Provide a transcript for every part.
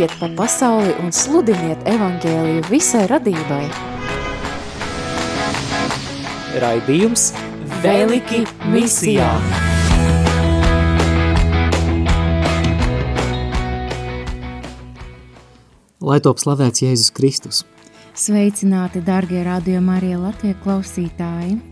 ejiet pa pasauli un sludiniet evangēliju visai radībai. Raidījums Veliki misijā! Lai top slavēts Jēzus Kristus! Sveicināti, darbie radio Marija Latvijas klausītāji!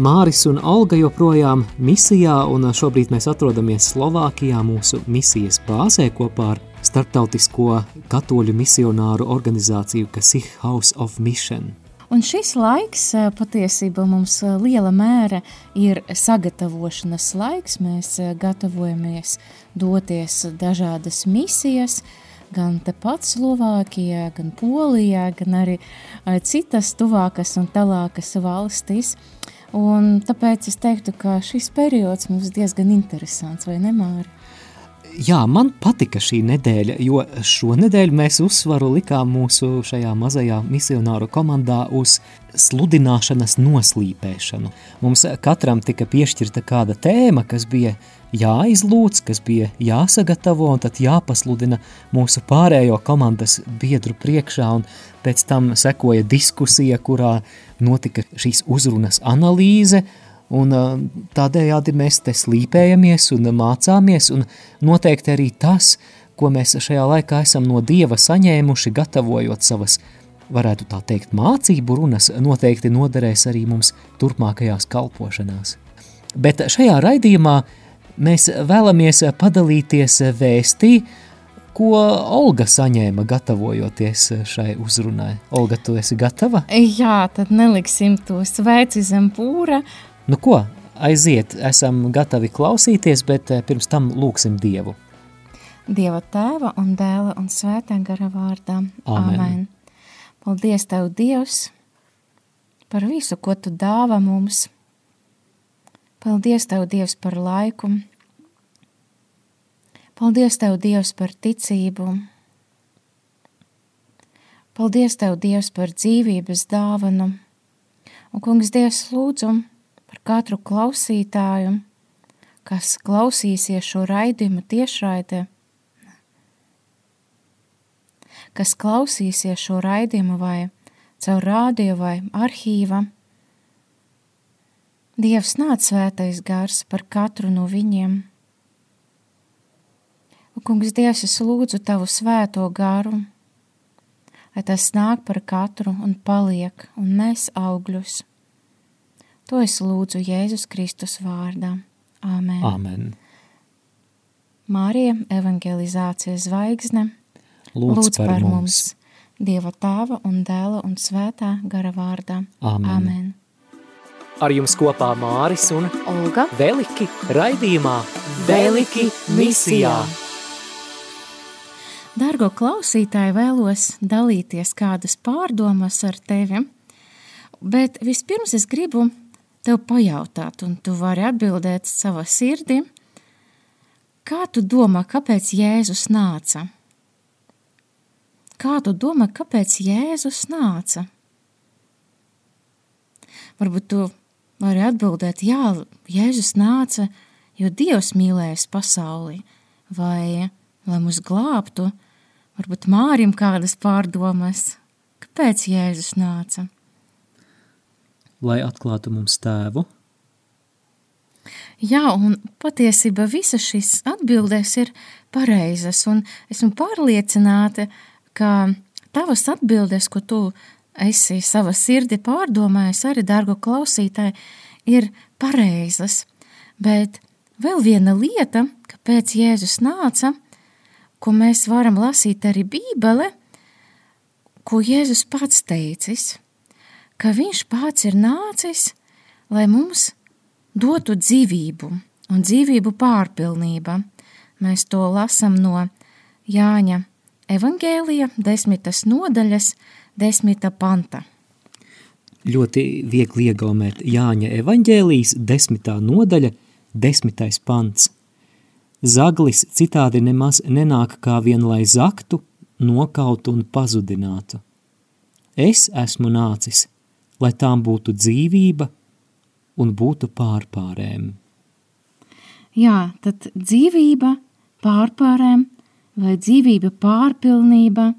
Māris un Olga joprojām misijā, un šobrīd mēs atrodamies Slovākijā mūsu misijas bāzē kopā ar starptautisko katoļu misionāru organizāciju Kasih House of Mission. Un šis laiks patiesībā mums liela mēra ir sagatavošanas laiks. Mēs gatavojamies doties dažādas misijas, gan tepat Slovākijā, gan Polijā, gan arī citas tuvākas un tālākas valstis. Un tāpēc es teiktu, ka šis periods mums diezgan interesants, vai ne, Māri? Jā, man patika šī nedēļa, jo šonedēļ mēs uzsvaru likām mūsu šajā mazajā misionāru komandā uz sludināšanas noslīpēšanu. Mums katram tika piešķirta kāda tēma, kas bija jāizlūdz, kas bija jāsagatavo un tad jāpasludina mūsu pārējo komandas biedru priekšā un pēc tam sekoja diskusija, kurā notika šīs uzrunas analīze, un tādējādi mēs te slīpējamies un mācāmies, un noteikti arī tas, ko mēs šajā laikā esam no Dieva saņēmuši, gatavojot savas, varētu tā teikt, mācību runas, noteikti noderēs arī mums turpmākajās kalpošanās. Bet šajā raidījumā mēs vēlamies padalīties vēstī, ko Olga saņēma gatavojoties šai uzrunai. Olga, tu esi gatava? Jā, tad neliksim to sveici zem pūra. Nu ko, aiziet, esam gatavi klausīties, bet pirms tam lūksim Dievu. Dieva tēva un dēla un svētā gara vārdā. Amen. Amen. Paldies Tev, Dievs, par visu, ko Tu dāva mums. Paldies Tev, Dievs, par laiku. Paldies Tev, Dievs, par ticību. Paldies Tev, Dievs, par dzīvības dāvanu. Un, kungs, Dievs, lūdzu par katru klausītāju, kas klausīsies šo raidījumu tiešraidē, kas klausīsies šo raidījumu vai caur rādio vai arhīva. Dievs nāc svētais gars par katru no viņiem. Un, kungs, Dievs, es lūdzu tavu svēto garu, lai tas nāk par katru un paliek un nes augļus. To es lūdzu Jēzus Kristus vārdā. Āmen. Amen. Mārija, evangelizācijas zvaigzne, Lūdz, lūdz par, par mums, Dieva tēva un dēla un svētā gara vārdā. Amen. Amen. Ar jums kopā Māris un Olga, Veliki raidījumā Veliki misijā. Dargo klausītāji, vēlos dalīties kādas pārdomas ar tevi, bet vispirms es gribu tev pajautāt, un tu vari atbildēt savā sirdī, kā tu domā, kāpēc Jēzus nāca? Kā tu domā, kāpēc Jēzus nāca? Varbūt tu vari atbildēt, jā, Jēzus nāca, jo Dievs mīlēs pasauli, vai lai mūs glābtu, varbūt mārim kādas pārdomas, kāpēc Jēzus nāca. Lai atklātu mums tēvu, Jā, un patiesībā visas šīs atbildes ir pareizas, un esmu pārliecināta, ka tavas atbildes, ko tu esi savā sirdi pārdomājis, arī, dārgo klausītāji, ir pareizas. Bet vēl viena lieta, kāpēc Jēzus nāca, ko mēs varam lasīt arī Bībele, ko Jēzus pats teicis, ka viņš pats ir nācis, lai mums dotu dzīvību un dzīvību pārpilnība. Mēs to lasam no Jāņa evangēlija desmitas nodaļas desmita panta. ļoti viegli iegaumēt Jāņa evaņģēlijas desmitā nodaļa, desmitais pants. Zaglis citādi nemaz nenāk kā vien lai zaktu, nokautu un pazudinātu. Es esmu nācis, lai tām būtu dzīvība un būtu pārpārēm. Jā, tad dzīvība pārpārēm vai dzīvība pārpilnība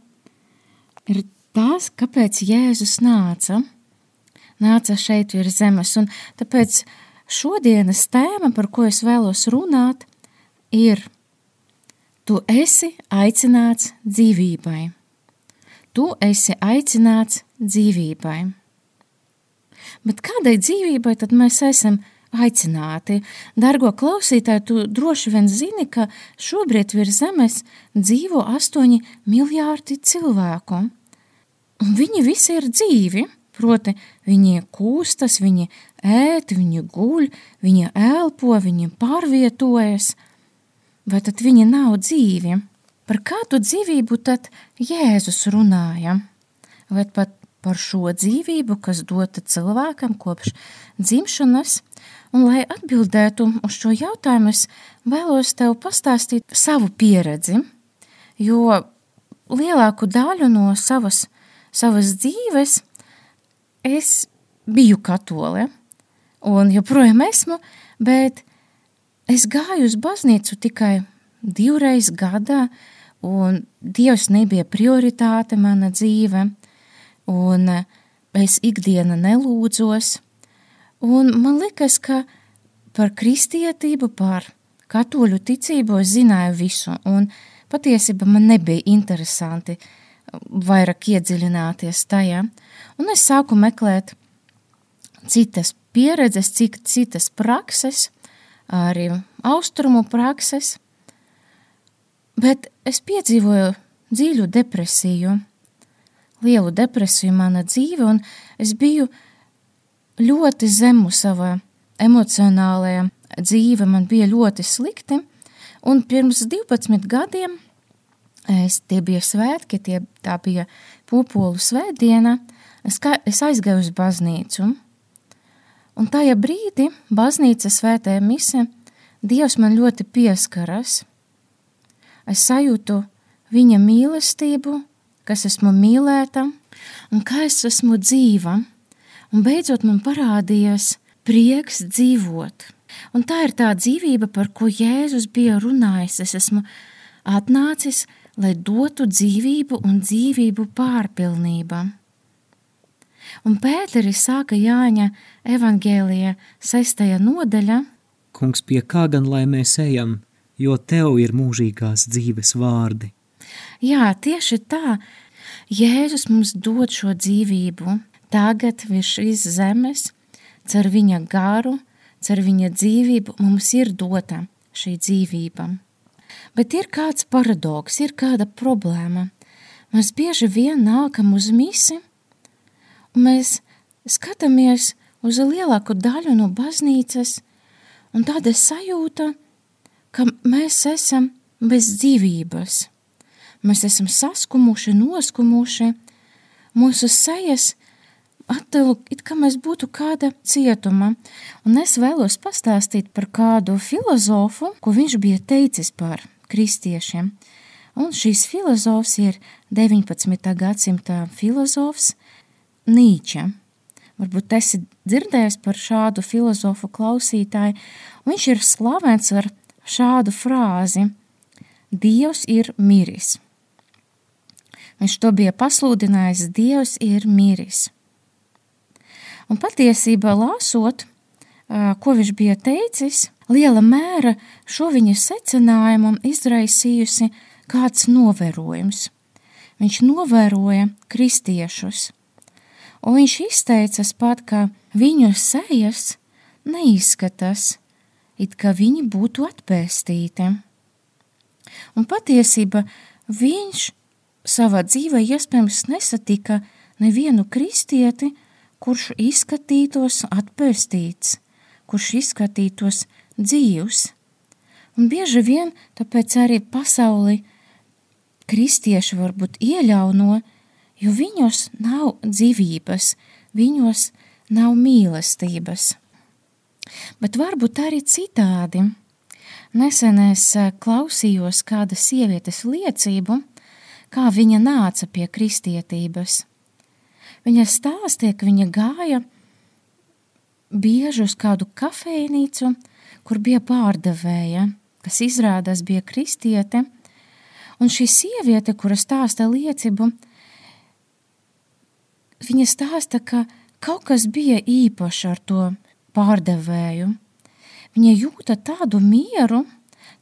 ir tas, kāpēc Jēzus nāca. Nāca šeit virs zemes, un tāpēc šodienas tēma, par ko es vēlos runāt, ir Tu esi aicināts dzīvībai. Tu esi aicināts dzīvībai. Bet kādai dzīvībai tad mēs esam aicināti? Dargo klausītāji, tu droši vien zini, ka šobrīd virs zemes dzīvo astoņi miljārdi cilvēku. Un viņi visi ir dzīvi, proti viņi kūstas, viņi ēt, viņi guļ, viņi elpo, viņi pārvietojas. Vai tad viņi nav dzīvi? Par kādu dzīvību tad Jēzus runāja? Vai pat par šo dzīvību, kas dota cilvēkam kopš dzimšanas, un lai atbildētu uz šo jautājumu, es vēlos tev pastāstīt savu pieredzi, jo lielāku daļu no savas, savas dzīves es biju katole, un joprojām esmu, bet es gāju uz baznīcu tikai divreiz gadā, un Dievs nebija prioritāte mana dzīve – un eh, es ikdiena nelūdzos, un man likas, ka par kristietību, par katoļu ticību es zināju visu, un patiesībā man nebija interesanti vairāk iedziļināties tajā, un es sāku meklēt citas pieredzes, cik citas prakses, arī austrumu prakses, bet es piedzīvoju dziļu depresiju, lielu depresiju mana dzīve, un es biju ļoti zemu savā emocionālajā dzīve, man bija ļoti slikti, un pirms 12 gadiem, es, tie bija svētki, tie, tā bija pupolu svētdiena, es, kā, es aizgāju uz baznīcu, un tajā brīdī baznīca svētē mise, Dievs man ļoti pieskaras, es sajūtu viņa mīlestību, kas esmu mīlēta un kā es esmu dzīva. Un beidzot man parādījās prieks dzīvot. Un tā ir tā dzīvība, par ko Jēzus bija runājis. Es esmu atnācis, lai dotu dzīvību un dzīvību pārpilnība. Un Pēteris sāka Jāņa evangēlijā sestajā nodaļā. Kungs, pie kā gan lai mēs ejam, jo Tev ir mūžīgās dzīves vārdi. Jā, tieši tā. Jēzus mums dod šo dzīvību tagad virs šīs zemes, cer viņa garu, cer viņa dzīvību mums ir dota šī dzīvība. Bet ir kāds paradoks, ir kāda problēma. Mēs bieži vien nākam uz misi, un mēs skatāmies uz lielāku daļu no baznīcas, un tāda sajūta, ka mēs esam bez dzīvības. Mēs esam saskumuši, noskumuši, mūsu sejas attēlu, it kā mēs būtu kāda cietuma. Un es vēlos pastāstīt par kādu filozofu, ko viņš bija teicis par kristiešiem. Un šīs filozofs ir 19. gadsimta filozofs Nīča. Varbūt esi dzirdējis par šādu filozofu klausītāju. Viņš ir slavens ar šādu frāzi: Dievs ir miris. Viņš to bija pasludinājis, Dievs ir miris. Un patiesībā lasot, ko viņš bija teicis, liela mēra šo viņa secinājumu izraisījusi kāds novērojums. Viņš novēroja kristiešus, un viņš izteicas pat, ka viņu sejas neizskatās, it kā viņi būtu atpēstīti. Un patiesība viņš savā dzīvē iespējams nesatika nevienu kristieti, kurš izskatītos atpēstīts, kurš izskatītos dzīvs. Un bieži vien tāpēc arī pasauli kristieši varbūt ieļauno, jo viņos nav dzīvības, viņos nav mīlestības. Bet varbūt arī citādi. Nesen es eh, klausījos kāda sievietes liecību, kā viņa nāca pie kristietības. Viņa stāstīja, ka viņa gāja bieži uz kādu kafejnīcu, kur bija pārdevēja, kas izrādās bija kristiete, Un šī sieviete, kura stāsta liecību, viņa stāsta, ka kaut kas bija īpašs ar to pārdevēju. Viņa jūta tādu mieru,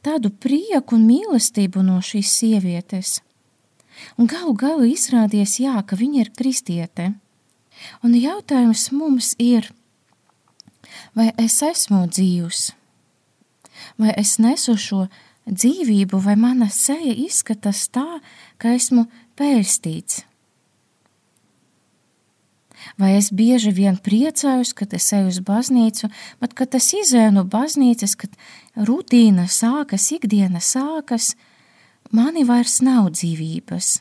tādu prieku un mīlestību no šīs sievietes. Un galu galu izrādījās, jā, ka viņa ir kristiete. Un jautājums mums ir, vai es esmu dzīvs? Vai es nesu šo dzīvību, vai mana seja izskatās tā, ka esmu pēstīts? Vai es bieži vien priecājos, kad es eju uz baznīcu, bet kad es izēju no baznīcas, kad rutīna sākas, ikdiena sākas, mani vairs nav dzīvības.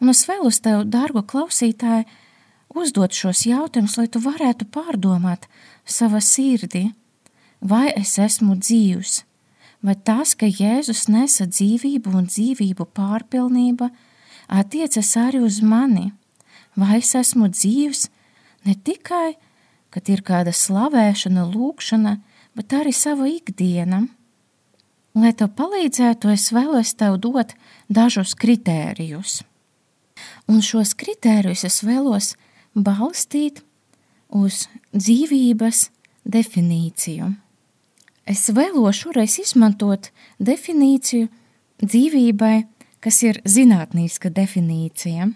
Un es vēl uz tevi, dārgo klausītāju, uzdot šos jautājumus, lai tu varētu pārdomāt savā sirdī, vai es esmu dzīvs, vai tas, ka Jēzus nesa dzīvību un dzīvību pārpilnība, attiecas arī uz mani, vai es esmu dzīvs ne tikai, kad ir kāda slavēšana, lūkšana, bet arī sava ikdiena. Lai tev palīdzētu, es vēlos tev dot dažus kritērijus. Un šos kritērijus es vēlos balstīt uz dzīvības definīciju. Es vēlos šoreiz izmantot definīciju dzīvībai, kas ir zinātnīska definīcija.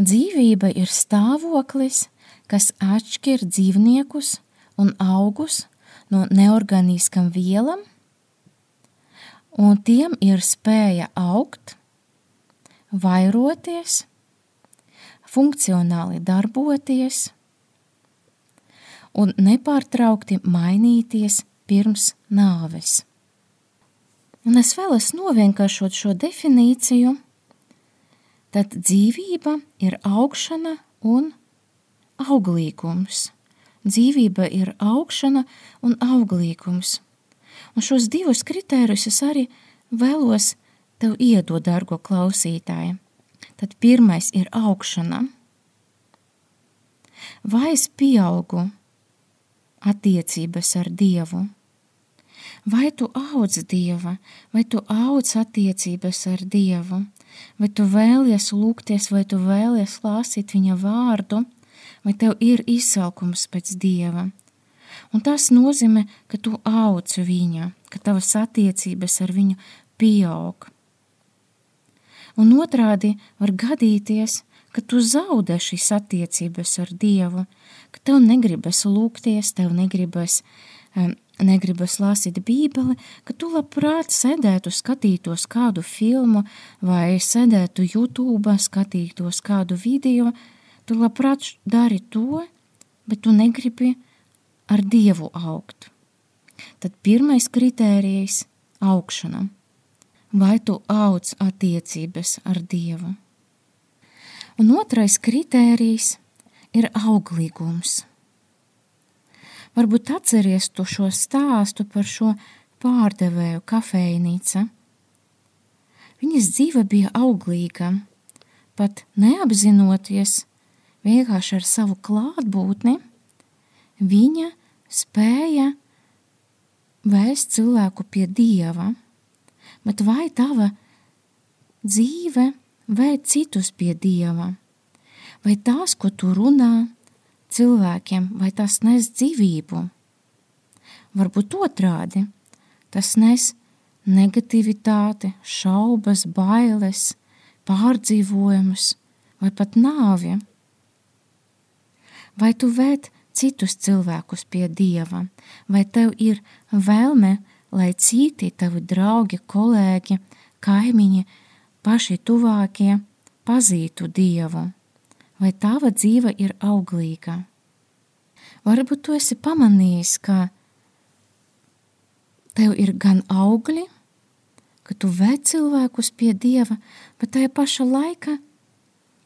Dzīvība ir stāvoklis, kas atšķir dzīvniekus un augus no neorganiskam vielam, un tiem ir spēja augt, vairoties, funkcionāli darboties un nepārtraukti mainīties pirms nāves. Un es vēlos novienkāršot šo definīciju, tad dzīvība ir augšana un auglīgums. Dzīvība ir augšana un auglīgums. Un šos divus kritērijus es arī vēlos tev iedod, dargo klausītāji. Tad pirmais ir augšana. Vai es pieaugu attiecības ar Dievu? Vai tu audz Dieva, vai tu audz attiecības ar Dievu, vai tu vēlies lūgties, vai tu vēlies lasīt viņa vārdu, vai tev ir izsaukums pēc Dieva. Un tas nozīmē, ka tu audz viņa, ka tavas attiecības ar viņu pieaug. Un otrādi var gadīties, ka tu zaudē šīs attiecības ar Dievu, ka tev negribas lūgties, tev negribas, um, negribas lasīt bībeli, ka tu labprāt sēdētu, skatītos kādu filmu vai sēdētu YouTube, skatītos kādu video, tu labprāt dari to, bet tu negribi ar Dievu augt. Tad pirmais kritērijs – augšana – vai tu audz attiecības ar Dievu. Un otrais kritērijs ir auglīgums. Varbūt atceries tu šo stāstu par šo pārdevēju kafejnīca. Viņas dzīve bija auglīga, pat neapzinoties, vienkārši ar savu klātbūtni, viņa spēja vēst cilvēku pie Dieva bet vai tava dzīve vēd citus pie Dieva? Vai tās, ko tu runā cilvēkiem, vai tas nes dzīvību? Varbūt otrādi, tas nes negativitāti, šaubas, bailes, pārdzīvojumus vai pat nāvi. Vai tu vēd citus cilvēkus pie Dieva, vai tev ir vēlme lai citi tavi draugi, kolēģi, kaimiņi, paši tuvākie pazītu Dievu, vai tava dzīve ir auglīga. Varbūt tu esi pamanījis, ka tev ir gan augļi, ka tu ved cilvēkus pie Dieva, bet tajā paša laika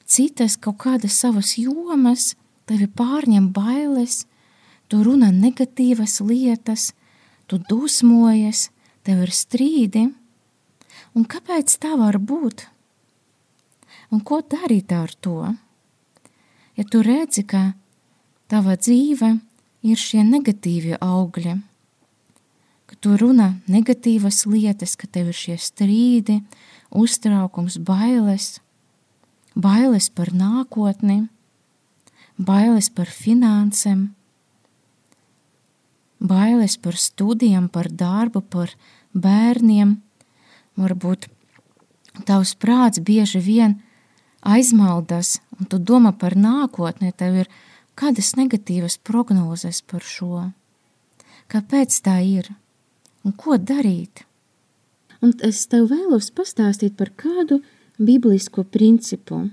citas kaut kādas savas jomas tevi pārņem bailes, tu runā negatīvas lietas, tu dusmojies, tev ir strīdi, un kāpēc tā var būt? Un ko darīt ar to? Ja tu redzi, ka tava dzīve ir šie negatīvie augļi, ka tu runā negatīvas lietas, ka tev ir šie strīdi, uztraukums, bailes, bailes par nākotni, bailes par finansēm, bailes par studijām, par darbu, par bērniem. Varbūt tavs prāts bieži vien aizmaldas, un tu domā par nākotni, tev ir kādas negatīvas prognozes par šo. Kāpēc tā ir? Un ko darīt? Un es tev vēlos pastāstīt par kādu biblisko principu,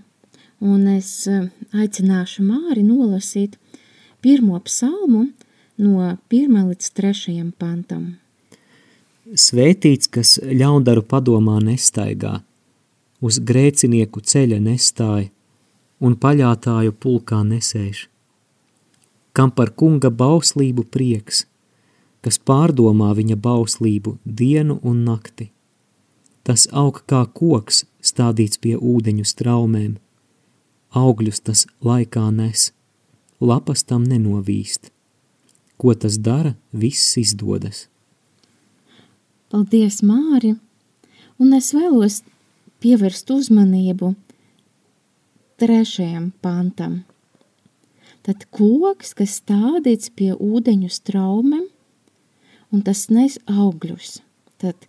un es eh, aicināšu Māri nolasīt pirmo psalmu no 1 līdz 3 pantam. Svētīts, kas ļaundaru padomā nestaigā, uz grēcinieku ceļa nestāja un paļātāju pulkā nesēž, kam par kunga bauslību prieks, kas pārdomā viņa bauslību dienu un nakti. Tas aug kā koks stādīts pie ūdeņu straumēm, augļus tas laikā nes, lapas tam nenovīst. Ko tas dara, viss izdodas. Paldies, Māri! Un es vēlos pievērst uzmanību trešajam pantam. Tad koks, kas stādīts pie ūdeņu straumēm, un tas nes augļus. Tad,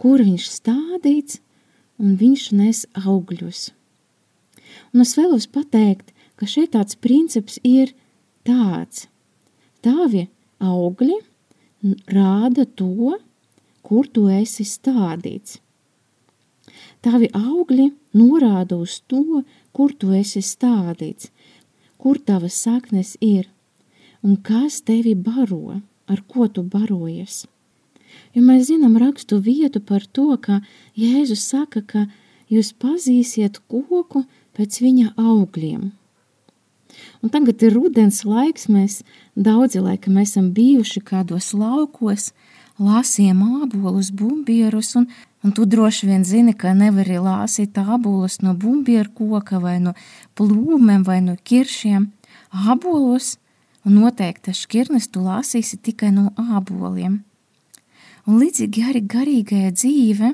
kur viņš stādīts, un viņš nes augļus. Un es vēlos pateikt, ka šeit tāds princips ir tāds. Tavi augļi rāda to, kur tu esi stādīts. Tavi augļi norāda uz to, kur tu esi stādīts, kur tavas saknes ir un kas tevi baro, ar ko tu barojies. Jo mēs zinām rakstu vietu par to, ka Jēzus saka, ka jūs pazīsiet koku pēc viņa augļiem. Un tagad ir rudens laiks, mēs daudzi laikam esam bijuši kādos laukos, lasījām ābolus, bumbierus, un, un tu droši vien zini, ka nevari lāsīt ābolus no bumbieru koka vai no plūmēm vai no kiršiem. Ābolus un noteikti šķirnes tu lāsīsi tikai no āboliem. Un līdzīgi arī garīgajā dzīve,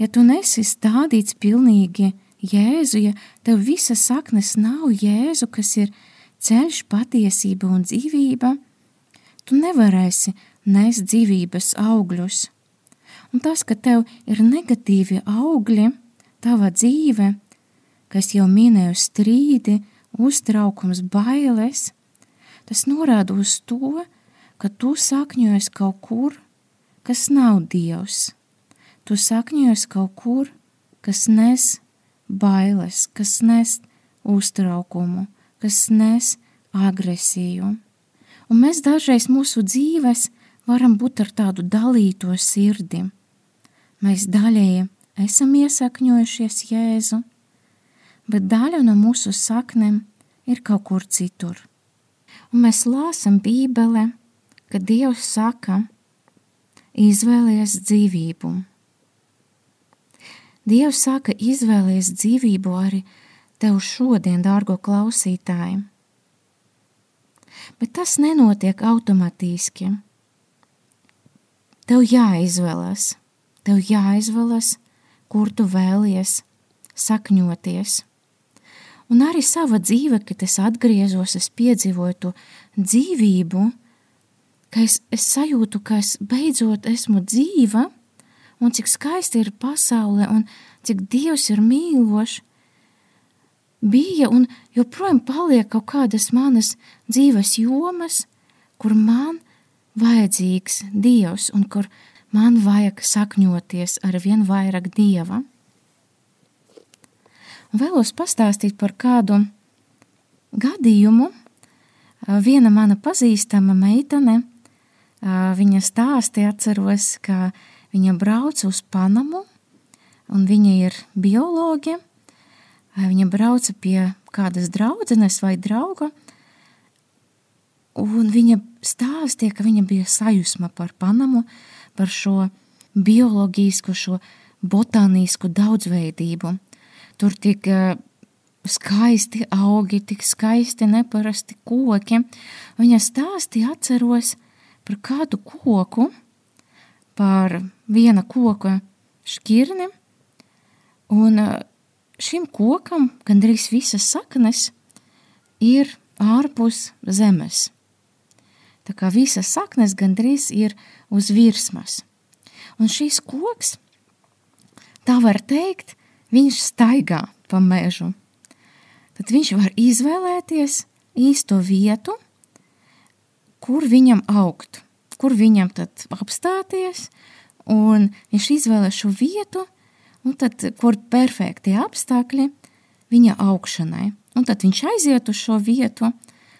ja tu nesi stādīts pilnīgi Jēzu, ja tev visa saknes nav Jēzu, kas ir ceļš, patiesība un dzīvība, tu nevarēsi nest dzīvības augļus. Un tas, ka tev ir negatīvi augļi, tava dzīve, kas jau minēju strīdi, uztraukums, bailes, tas norāda uz to, ka tu sakņojies kaut kur, kas nav Dievs. Tu sakņojies kaut kur, kas nes bailes, kas nes uztraukumu, kas nes agresiju. Un mēs dažreiz mūsu dzīves varam būt ar tādu dalīto sirdi. Mēs daļēji esam iesakņojušies Jēzu, bet daļa no mūsu saknēm ir kaut kur citur. Un mēs lāsam Bībele, ka Dievs saka, izvēlies dzīvību Dievs saka, izvēlies dzīvību arī tev šodien, dārgo klausītāji. Bet tas nenotiek automātiski. Tev jāizvēlas, tev jāizvēlas, kur tu vēlies sakņoties. Un arī sava dzīve, kad es atgriezos, es piedzīvoju to dzīvību, ka es, es sajūtu, ka es beidzot esmu dzīva, un cik skaisti ir pasaule, un cik Dievs ir mīlošs, bija un joprojām paliek kaut kādas manas dzīves jomas, kur man vajadzīgs Dievs un kur man vajag sakņoties ar vien vairāk Dieva. Un vēlos pastāstīt par kādu gadījumu. Viena mana pazīstama meitene, viņa stāsti atceros, ka Viņa brauca uz Panamu, un viņa ir bioloģe. Viņa brauca pie kādas draudzenes vai drauga, un viņa stāstīja, ka viņa bija sajūsma par Panamu, par šo bioloģisku, šo botānisku daudzveidību. Tur tik skaisti augi, tik skaisti neparasti koki. Viņa stāstīja, atceros, par kādu koku, par viena koka šķirni, un šim kokam gandrīz visas saknes ir ārpus zemes. Tā kā visas saknes gandrīz ir uz virsmas. Un šīs koks, tā var teikt, viņš staigā pa mežu. Tad viņš var izvēlēties īsto vietu, kur viņam augt, kur viņam tad apstāties, un viņš izvēlē šo vietu, un tad, kur perfekti apstākļi viņa augšanai. Un tad viņš aiziet uz šo vietu,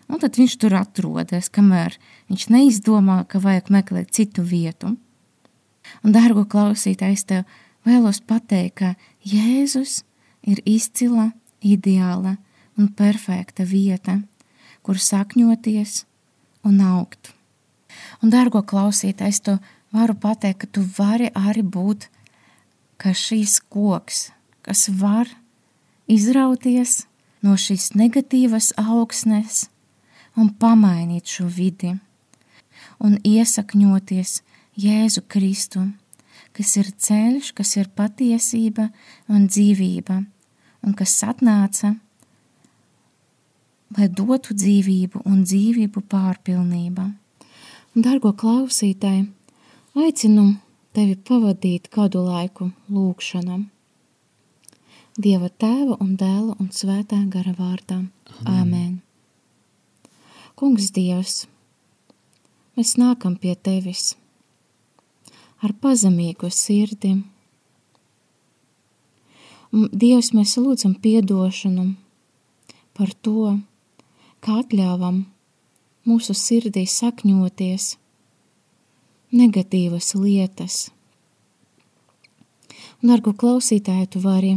un tad viņš tur atrodas, kamēr viņš neizdomā, ka vajag meklēt citu vietu. Un, dārgo klausītāj, es tev vēlos pateikt, ka Jēzus ir izcila, ideāla un perfekta vieta, kur sakņoties un augt. Un, dārgo klausītāj, es tev varu pateikt, ka tu vari arī būt šīs koks, kas var izrauties no šīs negatīvas augsnes un pamainīt šo vidi un iesakņoties Jēzu Kristu, kas ir ceļš, kas ir patiesība un dzīvība, un kas atnāca, lai dotu dzīvību un dzīvību pārpilnība. Dargo klausītāji, aicinu tevi pavadīt kādu laiku lūkšanam. Dieva tēva un dēla un svētā gara vārdā. Amen. Amen. Kungs Dievs, mēs nākam pie Tevis ar pazemīgu sirdi. Dievs, mēs lūdzam piedošanu par to, kā atļāvam mūsu sirdī sakņoties negatīvas lietas. Un, dargu klausītāju, tu vari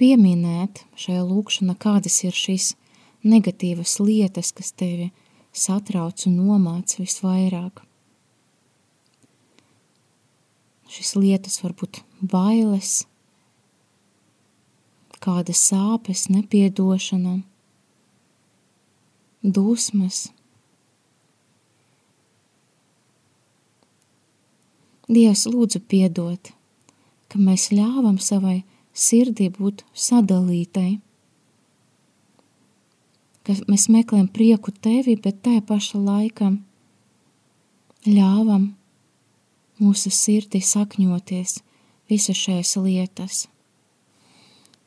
pieminēt šajā lūkšanā, kādas ir šīs negatīvas lietas, kas tevi satrauc un nomāc visvairāk. Šis lietas var būt bailes, kāda sāpes, nepiedošana, dusmas. Dievs lūdzu piedot, ka mēs ļāvam savai sirdī būt sadalītai. Ka mēs meklējam prieku tevi, bet tajā pašā laikā ļāvam mūsu sirdī sakņoties visas šīs lietas.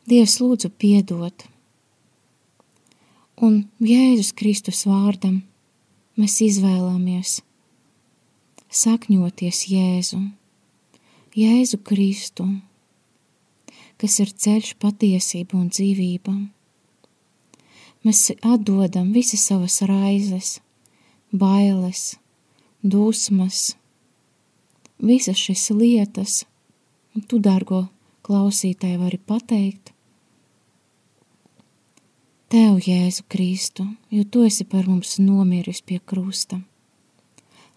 Dievs lūdzu piedot, un Jēzus Kristus vārdam mēs izvēlamies sakņoties Jēzu, Jēzu Kristu, kas ir ceļš patiesība un dzīvība. Mēs atdodam visas savas raizes, bailes, dusmas, visas šīs lietas, un tu, dārgo klausītāji, vari pateikt, Tev, Jēzu Kristu, jo Tu esi par mums nomiris pie krusta,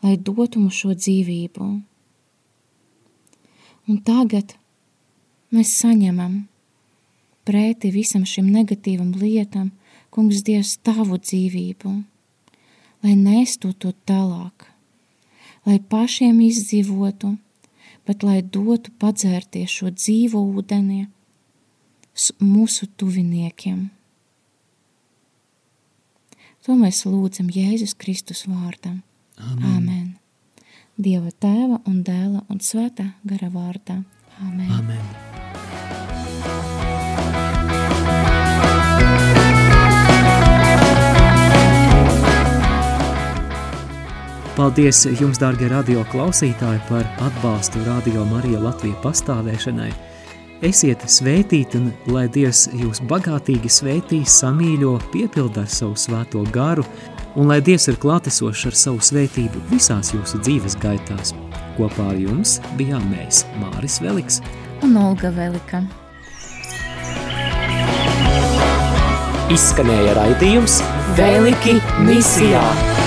lai dotu mums šo dzīvību. Un tagad mēs saņemam pretī visam šim negatīvam lietam, kungs Dievs, tavu dzīvību, lai nestu to tālāk, lai pašiem izdzīvotu, bet lai dotu padzērties šo dzīvo ūdeni mūsu tuviniekiem. To mēs lūdzam Jēzus Kristus vārdā. Amen. Amen. Dieva tēva un dēla un svētā gara vārdā. Amen. Amen. Paldies jums, dārgie radio klausītāji, par atbalstu Radio Marija Latvija pastāvēšanai. Esiet svētīti un lai Dievs jūs bagātīgi svētīs, samīļo, piepilda ar savu svēto garu un lai Dievs ir klātesošs ar savu svētību visās jūsu dzīves gaitās. Kopā ar jums bijām mēs, Māris Veliks un Olga Velika. Izskanēja raidījums Veliki misijā!